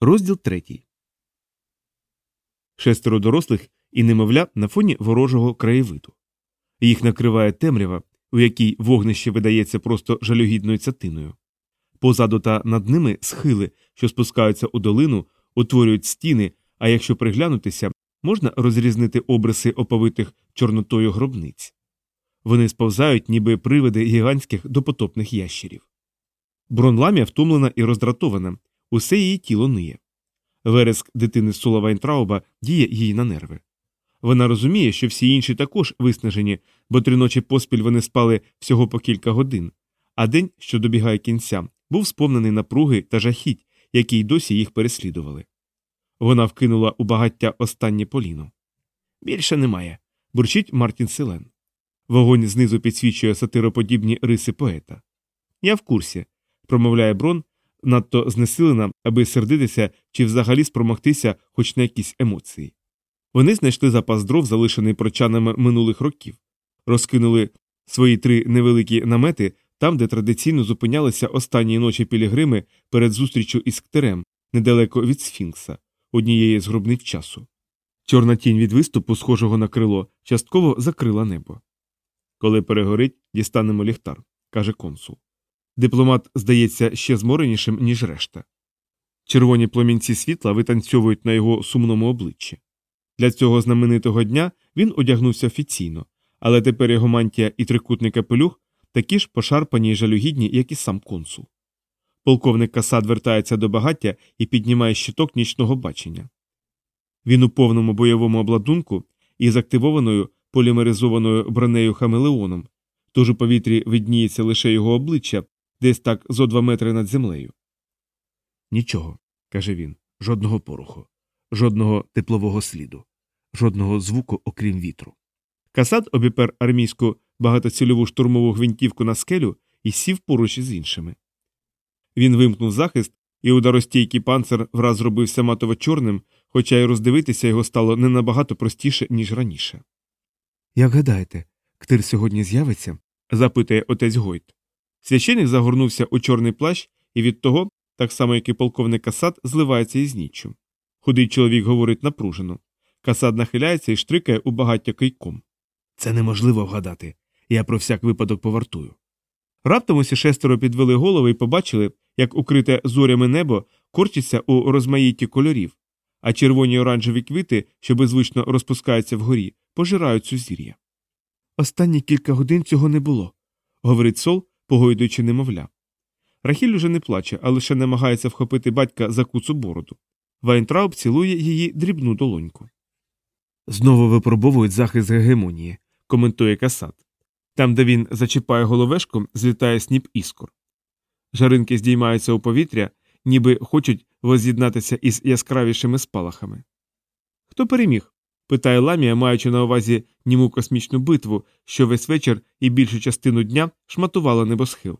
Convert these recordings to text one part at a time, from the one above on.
Розділ третій. Шестеро дорослих і немовля на фоні ворожого краєвиду. Їх накриває темрява, у якій вогнище видається просто жалюгідною цятиною. Позаду та над ними схили, що спускаються у долину, утворюють стіни, а якщо приглянутися, можна розрізнити обриси оповитих чорнотою гробниць. Вони сповзають, ніби привиди гігантських допотопних ящерів. Бронламія втомлена і роздратована, усе її тіло ниє. Вереск дитини Сула Вайнтрауба діє їй на нерви. Вона розуміє, що всі інші також виснажені, бо три ночі поспіль вони спали всього по кілька годин, а день, що добігає кінця, був сповнений напруги та жахіть, які й досі їх переслідували. Вона вкинула у багаття останнє поліно. Більше немає, бурчить Мартін Селен. Вогонь знизу підсвічує сатироподібні риси поета. Я в курсі, промовляє Брон, надто знесилена, аби сердитися чи взагалі спромогтися хоч на якісь емоції. Вони знайшли запас дров, залишений прочанами минулих років, розкинули свої три невеликі намети там, де традиційно зупинялися останні ночі пілігрими перед зустрічю із ктерем, недалеко від Сфінкса, однієї з гробниць часу. Чорна тінь від виступу, схожого на крило, частково закрила небо. Коли перегорить, дістанемо ліхтар, каже консул. Дипломат здається ще зморенішим, ніж решта. Червоні пломінці світла витанцьовують на його сумному обличчі. Для цього знаменитого дня він одягнувся офіційно, але тепер його мантія і трикутний капелюх такі ж пошарпані й жалюгідні, як і сам консул. Полковник Касад вертається до багаття і піднімає щиток нічного бачення. Він у повному бойовому обладунку із активованою полімеризованою бронею Хамелеоном, тож у повітрі видніється лише його обличчя десь так зо два метри над землею. Нічого, каже він, жодного пороху, жодного теплового сліду, жодного звуку, окрім вітру. Касад обіпер армійську багатоцільову штурмову гвинтівку на скелю і сів поруч із іншими. Він вимкнув захист, і ударостійкий панцир враз зробився матово чорним, хоча й роздивитися його стало не набагато простіше, ніж раніше. Як гадаєте, ктир сьогодні з'явиться? запитує отець Гойт. Священик загорнувся у чорний плащ і від того, так само як і полковник Касад, зливається із ніччю. Худий чоловік говорить напружено. Касад нахиляється і штрикає у багаття кийком. Це неможливо вгадати. Я про всяк випадок повартую. Раптом усі шестеро підвели голови і побачили, як укрите зорями небо корчиться у розмаїтті кольорів, а червоні й оранжеві квіти, що беззвучно розпускаються вгорі, пожирають сузір'я. Останні кілька годин цього не було, говорить сол, погойдуючи немовля. Рахіль уже не плаче, а лише намагається вхопити батька за куцу бороду. Вайнтрауб цілує її дрібну долоньку. Знову випробовують захист гегемонії, коментує Касат. Там, де він зачіпає головешком, злітає сніп іскор. Жаринки здіймаються у повітря, ніби хочуть воз'єднатися із яскравішими спалахами. Хто переміг? Питає ламія, маючи на увазі німу космічну битву, що весь вечір і більшу частину дня шматувала небосхил.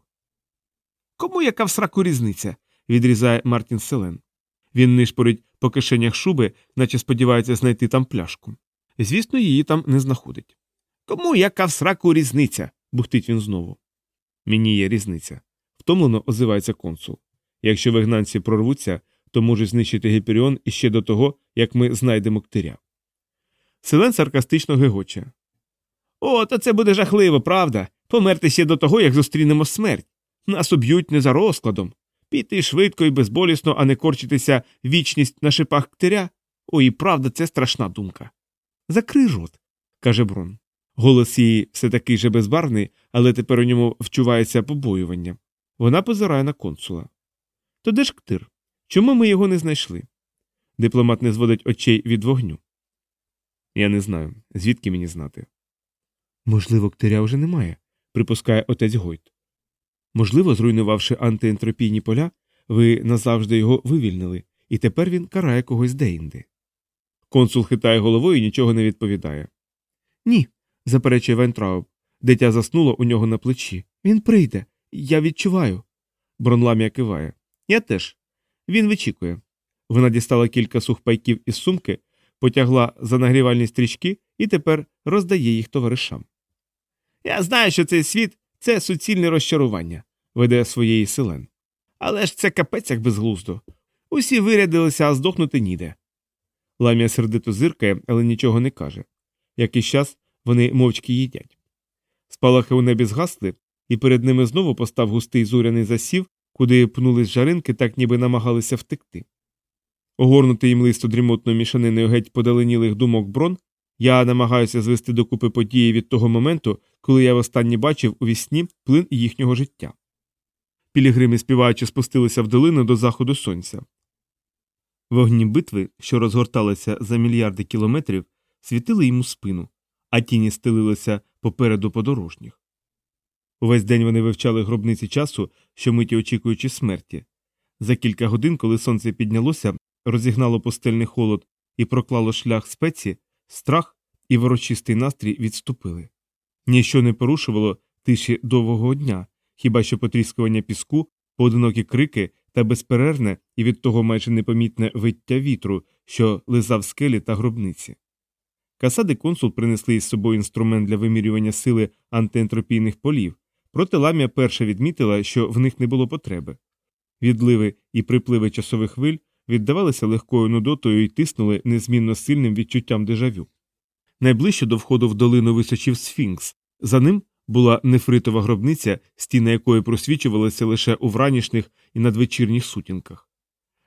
Кому яка в сраку різниця? відрізає Мартін Селен. Він нишпорить по кишенях шуби, наче сподівається знайти там пляшку. Звісно, її там не знаходить. Кому яка в сраку різниця? бухтить він знову. Мені є різниця. Втомлено озивається консул. Якщо вигнанці прорвуться, то можуть знищити Гіперіон іще до того, як ми знайдемо ктиря. Селен саркастично гегоче. О, то це буде жахливо, правда. Померти ще до того, як зустрінемо смерть. Нас уб'ють не за розкладом. Піти швидко і безболісно, а не корчитися вічність на шипах ктиря. Ой, правда, це страшна думка. Закрий рот, каже Брон. Голос її все такий же безбарвний, але тепер у ньому вчувається побоювання. Вона позирає на консула. То де ж ктир? Чому ми його не знайшли? Дипломат не зводить очей від вогню. Я не знаю, звідки мені знати. Можливо, ктиря вже немає, припускає отець Гойт. Можливо, зруйнувавши антиентропійні поля, ви назавжди його вивільнили, і тепер він карає когось деінде. Консул хитає головою і нічого не відповідає. Ні, заперечує Вайнтрауб. Дитя заснуло у нього на плечі. Він прийде. Я відчуваю. Бронламія киває. Я теж. Він вичікує. Вона дістала кілька сухпайків із сумки, потягла за нагрівальні стрічки і тепер роздає їх товаришам. Я знаю, що цей світ це суцільне розчарування, веде своєї селен. Але ж це капець як безглуздо. Усі вирядилися, а здохнути ніде. Ламія сердито зиркає, але нічого не каже. Якийсь час вони мовчки їдять. Спалахи у небі згасли, і перед ними знову постав густий зоряний засів, куди пнулись жаринки, так ніби намагалися втекти. Огорнутий їм листо дрімотною мішаниною геть подаленілих думок брон, я намагаюся звести докупи події від того моменту, коли я востаннє бачив у вісні плин їхнього життя. Пілігрими співаючи спустилися в долину до заходу сонця. Вогні битви, що розгорталися за мільярди кілометрів, світили йому спину, а тіні стелилися попереду подорожніх. Увесь день вони вивчали гробниці часу, що миті очікуючи смерті. За кілька годин, коли сонце піднялося, розігнало пустельний холод і проклало шлях спеці, страх і ворочистий настрій відступили. Ніщо не порушувало тиші довгого дня, хіба що потріскування піску, поодинокі крики та безперервне і від того майже непомітне виття вітру, що лизав скелі та гробниці. Касади консул принесли із собою інструмент для вимірювання сили антиентропійних полів, проте ламія перша відмітила, що в них не було потреби. Відливи і припливи часових хвиль віддавалися легкою нудотою і тиснули незмінно сильним відчуттям дежавю. Найближче до входу в долину височив сфінкс, за ним була нефритова гробниця, стіна якої просвічувалася лише у вранішніх і надвечірніх сутінках.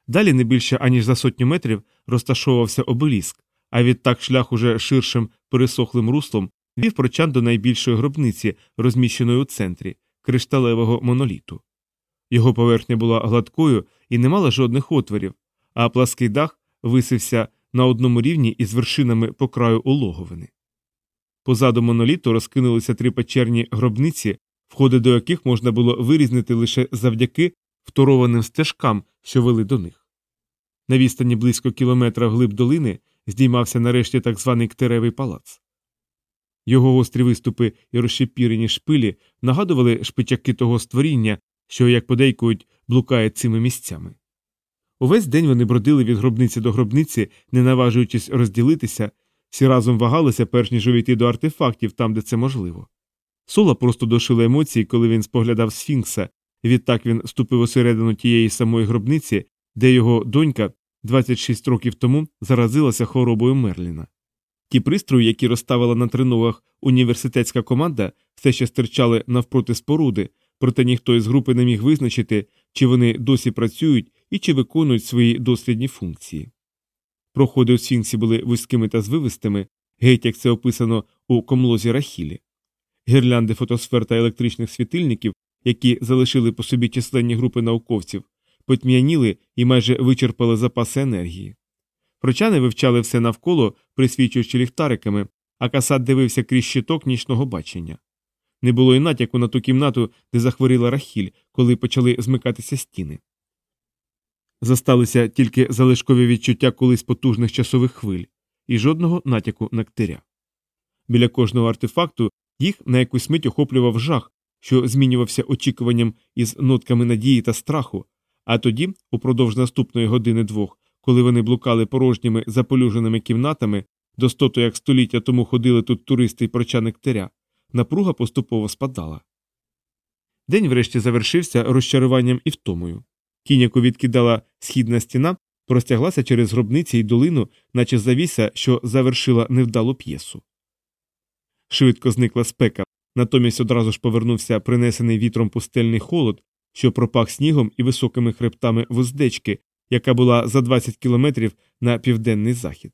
Далі не більше аніж за сотню метрів розташовувався обеліск, а відтак шлях уже ширшим пересохлим руслом вів прочан до найбільшої гробниці, розміщеної у центрі, кришталевого моноліту. Його поверхня була гладкою і не мала жодних отворів, а плаский дах висився на одному рівні із вершинами по краю улоговини. Позаду моноліту розкинулися три печерні гробниці, входи до яких можна було вирізнити лише завдяки второваним стежкам, що вели до них. На відстані близько кілометра вглиб долини здіймався нарешті так званий ктеревий палац. Його гострі виступи і розшепірені шпилі нагадували шпичаки того створіння, що, як подейкують, блукає цими місцями. Увесь день вони бродили від гробниці до гробниці, не наважуючись розділитися, всі разом вагалися, перш ніж увійти до артефактів там, де це можливо. Сола просто дошила емоції, коли він споглядав Сфінкса, і відтак він ступив усередину тієї самої гробниці, де його донька 26 років тому заразилася хворобою Мерліна. Ті пристрої, які розставила на треногах університетська команда, все ще стирчали навпроти споруди, проте ніхто із групи не міг визначити, чи вони досі працюють і чи виконують свої дослідні функції. Проходи у Сфінксі були вузькими та звивистими, геть як це описано у комлозі Рахілі. Гірлянди фотосфер та електричних світильників, які залишили по собі численні групи науковців, потьмяніли і майже вичерпали запаси енергії. Прочани вивчали все навколо, присвічуючи ліхтариками, а касат дивився крізь щиток нічного бачення. Не було й натяку на ту кімнату, де захворіла Рахіль, коли почали змикатися стіни. Засталися тільки залишкові відчуття колись потужних часових хвиль, і жодного натяку на ктиря. Біля кожного артефакту їх на якусь мить охоплював жах, що змінювався очікуванням із нотками надії та страху, а тоді, упродовж наступної години двох, коли вони блукали порожніми заполюженими кімнатами, достото як століття тому ходили тут туристи й прочани ктиря, напруга поступово спадала. День врешті завершився розчаруванням і втомою. Кінь, яку відкидала східна стіна, простяглася через гробниці й долину, наче завіса, що завершила невдалу п'єсу. Швидко зникла спека, натомість одразу ж повернувся принесений вітром пустельний холод, що пропах снігом і високими хребтами вуздечки, яка була за 20 кілометрів на південний захід.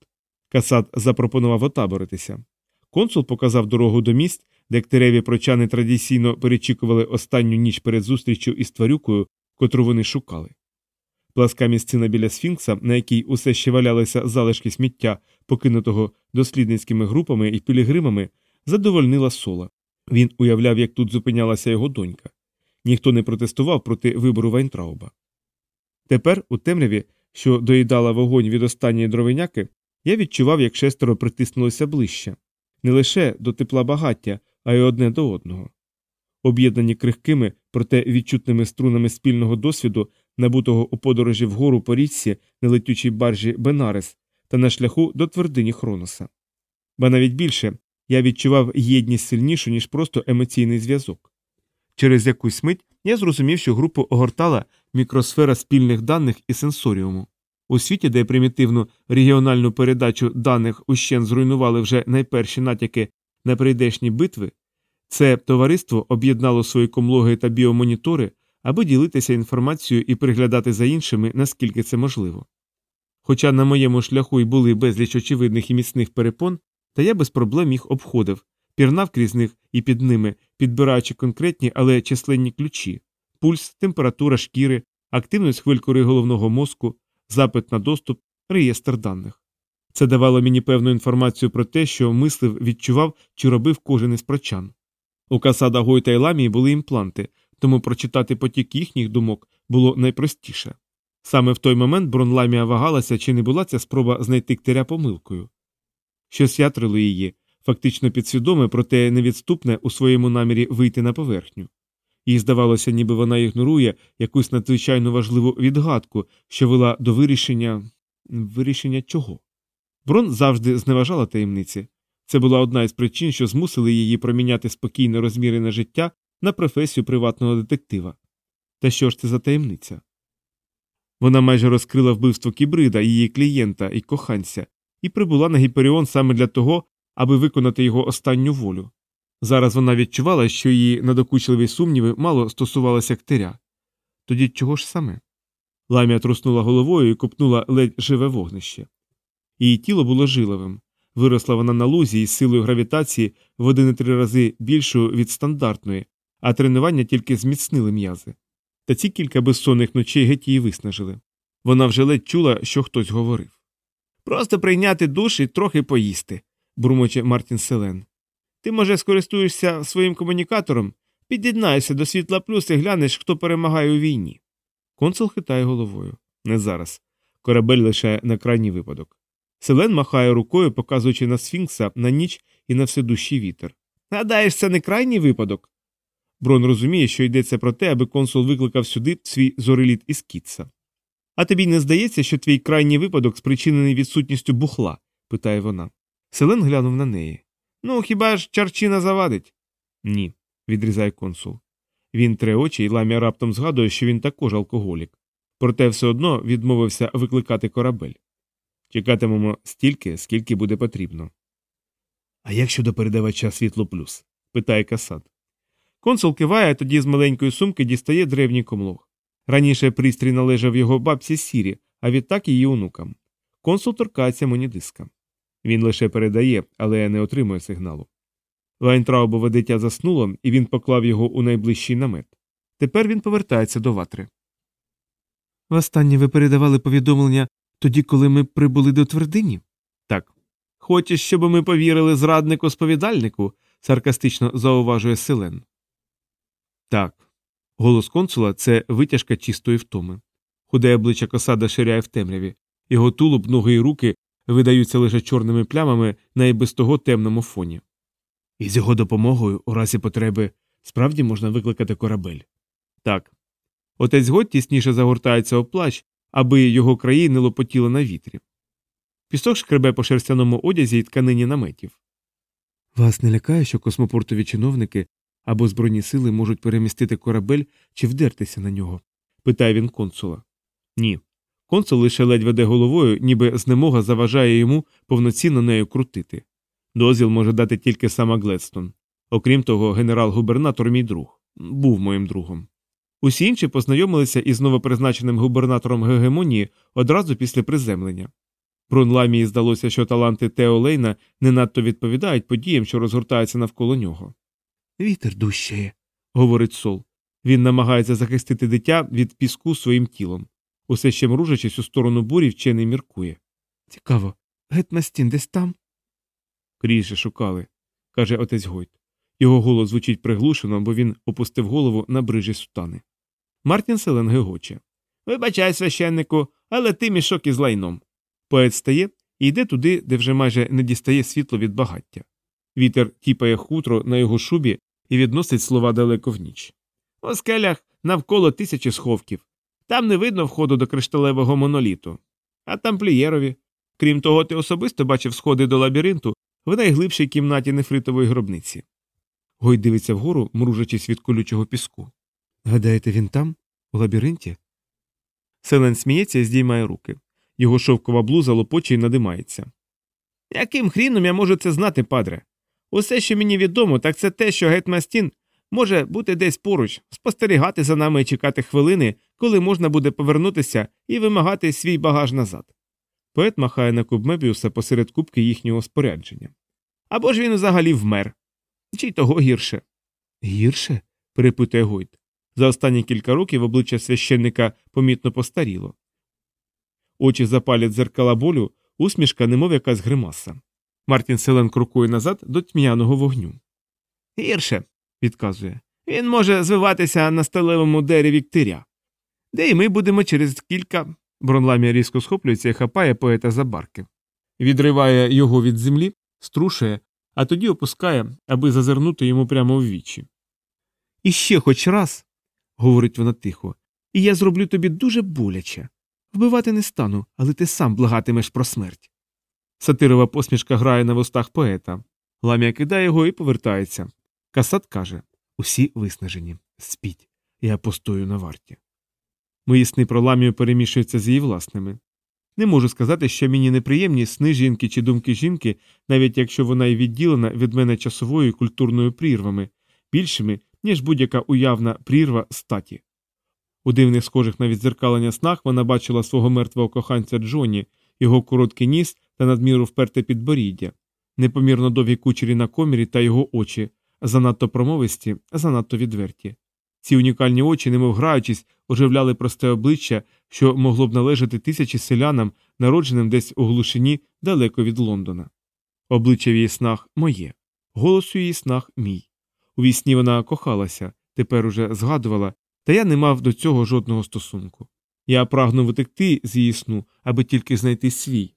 Касат запропонував отаборитися. Консул показав дорогу до місць, де ктереві прочани традиційно перечікували останню ніч перед зустрічю із тварюкою, котру вони шукали. Пласка місцина біля сфінкса, на якій усе ще валялися залишки сміття, покинутого дослідницькими групами і пілігримами, задовольнила сола. Він уявляв, як тут зупинялася його донька. Ніхто не протестував проти вибору Вайнтрауба. Тепер, у темряві, що доїдала вогонь від останньої дровиняки, я відчував, як шестеро притиснулося ближче не лише до тепла багаття, а й одне до одного. Об'єднані крихкими, проте відчутними струнами спільного досвіду, набутого у подорожі вгору по річці на летючій баржі Бенарес та на шляху до твердині Хроноса. Ба навіть більше я відчував єдність сильнішу, ніж просто емоційний зв'язок. Через якусь мить я зрозумів, що групу огортала мікросфера спільних даних і сенсоріуму. У світі, де примітивну регіональну передачу даних ущен зруйнували вже найперші натяки на прийдешні битви, це товариство об'єднало свої комлоги та біомонітори, аби ділитися інформацією і приглядати за іншими, наскільки це можливо. Хоча на моєму шляху й були безліч очевидних і міцних перепон, та я без проблем їх обходив, пірнав крізь них і під ними, підбираючи конкретні, але численні ключі пульс, температура шкіри, активність хвилькори головного мозку, запит на доступ, реєстр даних. Це давало мені певну інформацію про те, що мислив, відчував чи робив кожен із прочан. У Касада Гойта і Ламії були імпланти, тому прочитати потік їхніх думок було найпростіше. Саме в той момент Бронламія вагалася, чи не була ця спроба знайти ктиря помилкою. Щось ятрило її, фактично підсвідоме, проте невідступне у своєму намірі вийти на поверхню. Їй здавалося, ніби вона ігнорує якусь надзвичайно важливу відгадку, що вела до вирішення. вирішення чого? Брон завжди зневажала таємниці. Це була одна із причин, що змусили її проміняти спокійне розмірене життя на професію приватного детектива. Та що ж це за таємниця? Вона майже розкрила вбивство кібрида, її клієнта і коханця, і прибула на Гіперіон саме для того, аби виконати його останню волю. Зараз вона відчувала, що її надокучливі сумніви мало стосувалися ктиря. Тоді чого ж саме? Ламія труснула головою і купнула ледь живе вогнище. Її тіло було жиловим. Виросла вона на лузі із силою гравітації в один-три рази більшою від стандартної, а тренування тільки зміцнили м'язи. Та ці кілька безсонних ночей геть її виснажили. Вона вже ледь чула, що хтось говорив. Просто прийняти душ і трохи поїсти, бурмоче Мартін Селен. Ти, може, скористуєшся своїм комунікатором, під'єднаєшся до світла плюс і глянеш, хто перемагає у війні. Консул хитає головою. Не зараз. Корабель лише на крайній випадок. Селен махає рукою, показуючи на сфінкса на ніч і на вседущий вітер. Гадаєш, це не крайній випадок? Брон розуміє, що йдеться про те, аби консул викликав сюди свій зореліт із Кітса. А тобі не здається, що твій крайній випадок спричинений відсутністю бухла? питає вона. Селен глянув на неї. Ну, хіба ж чарчина завадить? Ні, відрізає консул. Він тре очі і ламія раптом згадує, що він також алкоголік. Проте все одно відмовився викликати корабель. Чекатимемо стільки, скільки буде потрібно. А як щодо передавача світло плюс? питає Касат. Консул киває, тоді з маленької сумки дістає древній комлог. Раніше пристрій належав його бабці Сірі, а відтак її онукам. Консул торкається монідиска. Він лише передає, але не отримує сигналу. Вайнтраубове дитя заснуло, і він поклав його у найближчий намет. Тепер він повертається до ватри. Востаннє ви передавали повідомлення тоді, коли ми прибули до твердині? Так. Хочеш, щоб ми повірили зраднику сповідальнику? саркастично зауважує Селен. Так. Голос консула це витяжка чистої втоми. Худе обличчя косада ширяє в темряві, його тулуб, ноги і руки видаються лише чорними плямами на і без того темному фоні. І з його допомогою, у разі потреби, справді можна викликати корабель. Так. Отець Гот тісніше загортається у плащ, аби його краї не лопотіло на вітрі. Пісок шкребе по шерстяному одязі й тканині наметів. Вас не лякає, що космопортові чиновники або збройні сили можуть перемістити корабель чи вдертися на нього? питає він консула. Ні. Консул лише ледь веде головою, ніби знемога заважає йому повноцінно нею крутити. Дозвіл може дати тільки сама Гледстон. Окрім того, генерал-губернатор мій друг був моїм другом. Усі інші познайомилися із новопризначеним губернатором Гегемонії одразу після приземлення. Брунламії здалося, що таланти Тео Лейна не надто відповідають подіям, що розгортаються навколо нього. Вітер дужчає, говорить сол. Він намагається захистити дитя від піску своїм тілом. Усе ще мружачись у сторону бурі, вчений міркує. Цікаво, гетмастін десь там? Кріше шукали, каже отець Гойт. Його голос звучить приглушено, бо він опустив голову на брижі сутани. Мартін Селен гегоче. Вибачай, священнику, але ти мішок із лайном. Поет стає і йде туди, де вже майже не дістає світло від багаття. Вітер тіпає хутро на його шубі і відносить слова далеко в ніч. У скелях навколо тисячі сховків. Там не видно входу до кришталевого моноліту. А тамплієрові. Крім того, ти особисто бачив сходи до лабіринту в найглибшій кімнаті нефритової гробниці. Гой дивиться вгору, мружачись від колючого піску. Гадаєте, він там, у лабіринті? Селен сміється і здіймає руки. Його шовкова блуза лопоче й надимається. Яким хріном я можу це знати, падре? Усе, що мені відомо, так це те, що гетмастін може бути десь поруч, спостерігати за нами і чекати хвилини, коли можна буде повернутися і вимагати свій багаж назад. Поет махає на куб Мебіуса посеред кубки їхнього спорядження. Або ж він взагалі вмер. Чи й того гірше. Гірше? перепитує Гойт. За останні кілька років обличчя священника помітно постаріло. Очі запалять дзеркала болю, усмішка, немов якась гримаса. Мартін Селен крокує назад до тьмяного вогню. Гірше, відказує. Він може звиватися на сталевому дереві ктиря. Де й ми будемо через кілька. Бронламія різко схоплюється і хапає поета за барки. Відриває його від землі, струшує, а тоді опускає, аби зазирнути йому прямо в вічі. І ще хоч раз, говорить вона тихо, і я зроблю тобі дуже боляче. Вбивати не стану, але ти сам благатимеш про смерть. Сатирова посмішка грає на вустах поета. Ламія кидає його і повертається. Касат каже Усі виснажені. Спіть. Я постою на варті. Мої сни про ламію перемішуються з її власними. Не можу сказати, що мені неприємні сни жінки чи думки жінки, навіть якщо вона й відділена від мене часовою і культурною прірвами, більшими, ніж будь-яка уявна прірва статі. У дивних схожих на відзеркалення снах вона бачила свого мертвого коханця Джоні, його короткий ніс та надміру вперте підборіддя, непомірно довгі кучері на комірі та його очі, занадто промовисті, занадто відверті. Ці унікальні очі, немов граючись, оживляли просте обличчя, що могло б належати тисячі селянам, народженим десь у глушині далеко від Лондона. Обличчя в її снах моє, голос у її снах мій. У вісні вона кохалася, тепер уже згадувала, та я не мав до цього жодного стосунку. Я прагнув утекти з її сну, аби тільки знайти свій.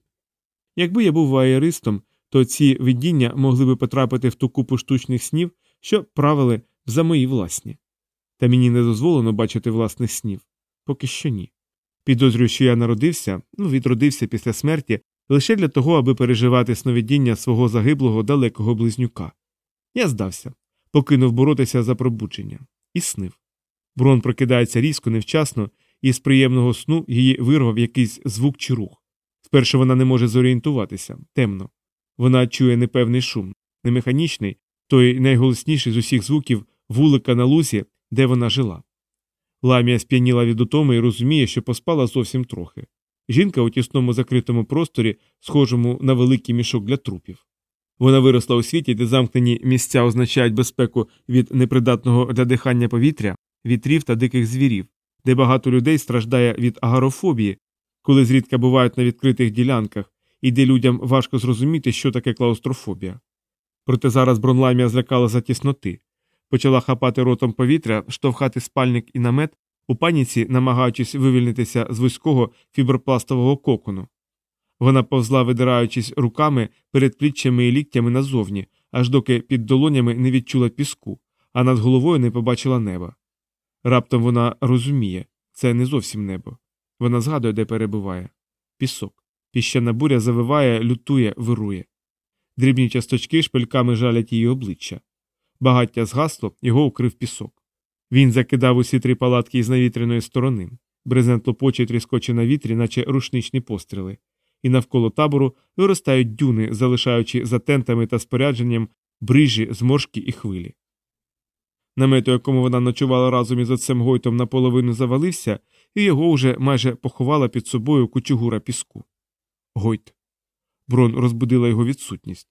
Якби я був ваєристом, то ці видіння могли би потрапити в ту купу штучних снів, що правили за мої власні. Та мені не дозволено бачити власних снів. Поки що ні. Підозрюю, що я народився, ну, відродився після смерті лише для того, аби переживати сновидіння свого загиблого далекого близнюка. Я здався, покинув боротися за пробудження. І снив. Брон прокидається різко, невчасно, і з приємного сну її вирвав якийсь звук чи рух. Спершу вона не може зорієнтуватися темно. Вона чує непевний шум, не механічний, той найголосніший з усіх звуків вулика на лузі, де вона жила. Ламія сп'яніла від утоми і розуміє, що поспала зовсім трохи. Жінка у тісному закритому просторі, схожому на великий мішок для трупів. Вона виросла у світі, де замкнені місця означають безпеку від непридатного для дихання повітря, вітрів та диких звірів, де багато людей страждає від агарофобії, коли зрідка бувають на відкритих ділянках, і де людям важко зрозуміти, що таке клаустрофобія. Проте зараз бронламія злякала за тісноти, почала хапати ротом повітря, штовхати спальник і намет, у паніці намагаючись вивільнитися з вузького фібропластового кокону. Вона повзла, видираючись руками перед пліччями і ліктями назовні, аж доки під долонями не відчула піску, а над головою не побачила неба. Раптом вона розуміє це не зовсім небо. Вона згадує, де перебуває пісок. Піщана буря завиває, лютує, вирує. Дрібні часточки шпильками жалять її обличчя. Багаття згасло, його укрив пісок. Він закидав усі три палатки із навітряної сторони. Брезент лопоче тріскоче на вітрі, наче рушничні постріли, і навколо табору виростають дюни, залишаючи за тентами та спорядженням брижі, зморшки і хвилі. Намет, у якому вона ночувала разом із отцем Гойтом, наполовину завалився, і його вже майже поховала під собою кучугура піску. Гойт. Брон розбудила його відсутність.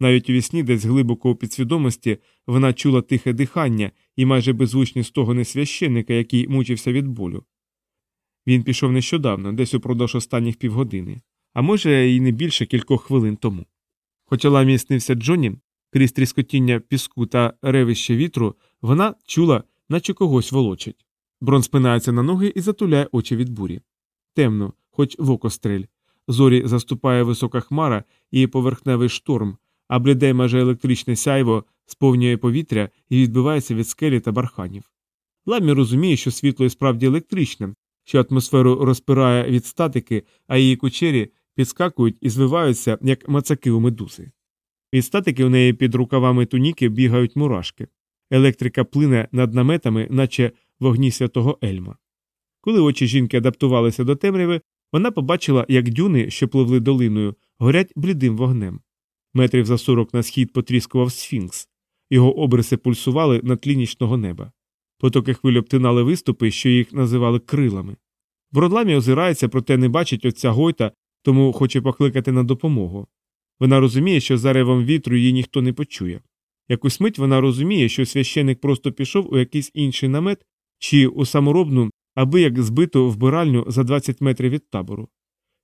Навіть у вісні, десь глибоко у підсвідомості, вона чула тихе дихання і майже беззвучні стогони священника, який мучився від болю. Він пішов нещодавно, десь упродовж останніх півгодини, а може, і не більше кількох хвилин тому. Хоча ламі снився Джоні, крізь тріскотіння піску та ревище вітру, вона чула, наче когось волочить. Брон спинається на ноги і затуляє очі від бурі. Темно, хоч в око стрель. Зорі заступає висока хмара і поверхневий шторм, а бліде майже електричне сяйво сповнює повітря і відбивається від скелі та барханів. Ламі розуміє, що світло і справді електричне, що атмосферу розпирає від статики, а її кучері підскакують і звиваються, як мацаки у медузи. Від статики у неї під рукавами туніки бігають мурашки. Електрика плине над наметами, наче вогні святого Ельма. Коли очі жінки адаптувалися до темряви, вона побачила, як дюни, що пливли долиною, горять блідим вогнем. Метрів за сорок на схід потріскував сфінкс, його обриси пульсували на тлі нічного неба. Потоки хвиль обтинали виступи, що їх називали крилами. Бродламі озирається, проте не бачить отця Гойта, тому хоче покликати на допомогу. Вона розуміє, що за ревом вітру її ніхто не почує. Якусь мить вона розуміє, що священик просто пішов у якийсь інший намет чи у саморобну, аби як збиту вбиральню за 20 метрів від табору.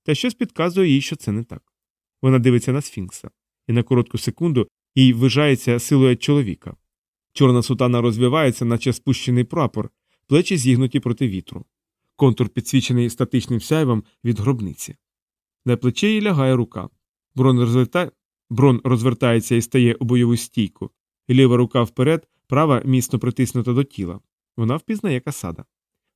Та щось підказує їй, що це не так. Вона дивиться на сфінкса, і на коротку секунду їй вижається силует чоловіка. Чорна сутана розвивається, наче спущений прапор, плечі зігнуті проти вітру. Контур підсвічений статичним сяйвом від гробниці. На плече їй лягає рука. Брон, розверта... Брон розвертається і стає у бойову стійку. Ліва рука вперед, права міцно притиснута до тіла. Вона впізнає касада.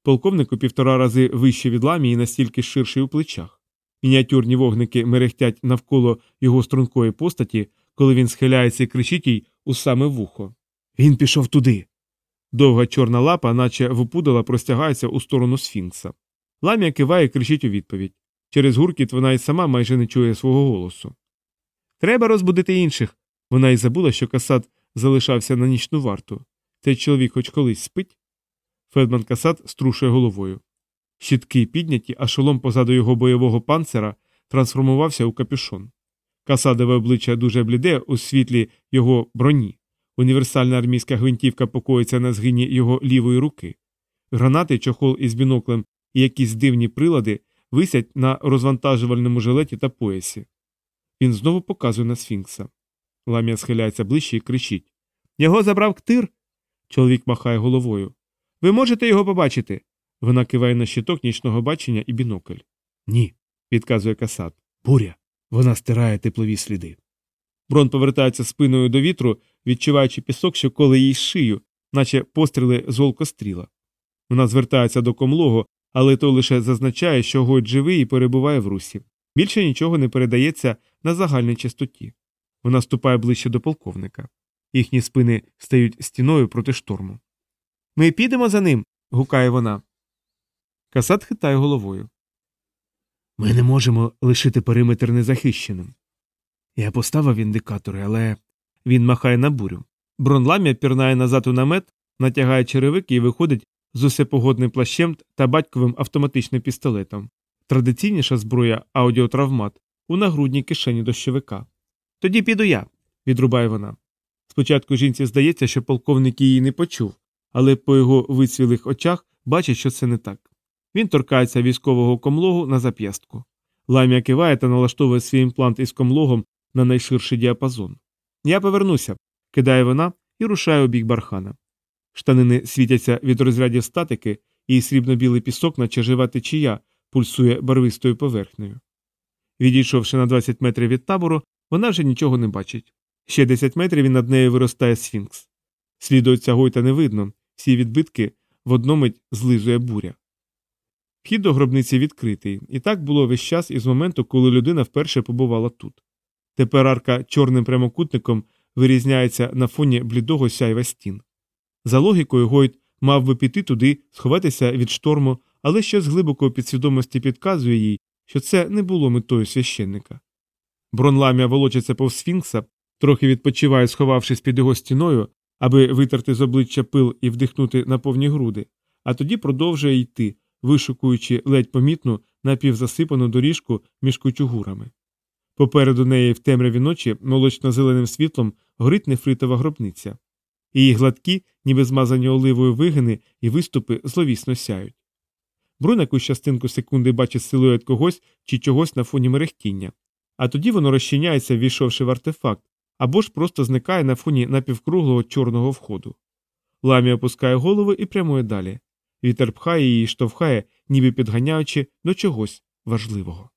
Полковник у півтора рази вище від ламії і настільки ширший у плечах. Мініатюрні вогники мерехтять навколо його стрункої постаті, коли він схиляється і кричить їй у саме вухо. Він пішов туди. Довга чорна лапа, наче вопудала, простягається у сторону сфінкса. Ламія киває і кричить у відповідь. Через гуркіт вона й сама майже не чує свого голосу. Треба розбудити інших. Вона й забула, що Касат залишався на нічну варту. Цей чоловік хоч колись спить. Федман Касат струшує головою. Щітки підняті, а шолом позаду його бойового панцера трансформувався у капюшон. Касадове обличчя дуже бліде у світлі його броні. Універсальна армійська гвинтівка покоїться на згині його лівої руки. Гранати, чохол із біноклем і якісь дивні прилади висять на розвантажувальному жилеті та поясі. Він знову показує на сфінкса. Ламія схиляється ближче і кричить Його забрав ктир. Чоловік махає головою. Ви можете його побачити? Вона киває на щиток нічного бачення і бінокль. Ні, підказує касат. Буря. Вона стирає теплові сліди. Брон повертається спиною до вітру, відчуваючи пісок, що коле їй шию, наче постріли з олкостріла. Вона звертається до комлого, але той лише зазначає, що Гойд живий і перебуває в русі. Більше нічого не передається на загальній частоті. Вона ступає ближче до полковника. Їхні спини стають стіною проти шторму. Ми підемо за ним. гукає вона. Касат хитає головою. Ми не можемо лишити периметр незахищеним. Я поставив індикатори, але він махає на бурю. Бронламія пірнає назад у намет, натягає черевики і виходить з усепогодним плащем та батьковим автоматичним пістолетом. Традиційніша зброя аудіотравмат у нагрудній кишені дощовика. Тоді піду я, відрубає вона. Спочатку жінці здається, що полковник її не почув, але по його вицвілих очах бачить, що це не так. Він торкається військового комлогу на зап'ястку. Ламія киває та налаштовує свій імплант із комлогом на найширший діапазон. Я повернуся, кидає вона і рушає у бік бархана. Штанини світяться від розрядів статики, і срібно-білий пісок, наче жива течія, пульсує барвистою поверхнею. Відійшовши на 20 метрів від табору, вона вже нічого не бачить. Ще 10 метрів і над нею виростає сфінкс. Сліду ця гойта не видно, всі відбитки в одномить злизує буря. Вхід до гробниці відкритий, і так було весь час із моменту, коли людина вперше побувала тут. Тепер арка чорним прямокутником вирізняється на фоні блідого сяйва стін. За логікою, Гойт мав би піти туди, сховатися від шторму, але щось глибоко підсвідомості підказує їй, що це не було метою священника. Бронламія волочиться повз сфінкса, трохи відпочиває, сховавшись під його стіною, аби витерти з обличчя пил і вдихнути на повні груди, а тоді продовжує йти, вишукуючи ледь помітну напівзасипану доріжку між кучугурами. Попереду неї в темряві ночі молочно-зеленим світлом горить нефритова гробниця. Її гладкі, ніби змазані оливою вигини і виступи зловісно сяють. Брун якусь частинку секунди бачить силует когось чи чогось на фоні мерехтіння, а тоді воно розчиняється, ввійшовши в артефакт, або ж просто зникає на фоні напівкруглого чорного входу. Ламі опускає голову і прямує далі. Вітер пхає її і штовхає, ніби підганяючи до чогось важливого.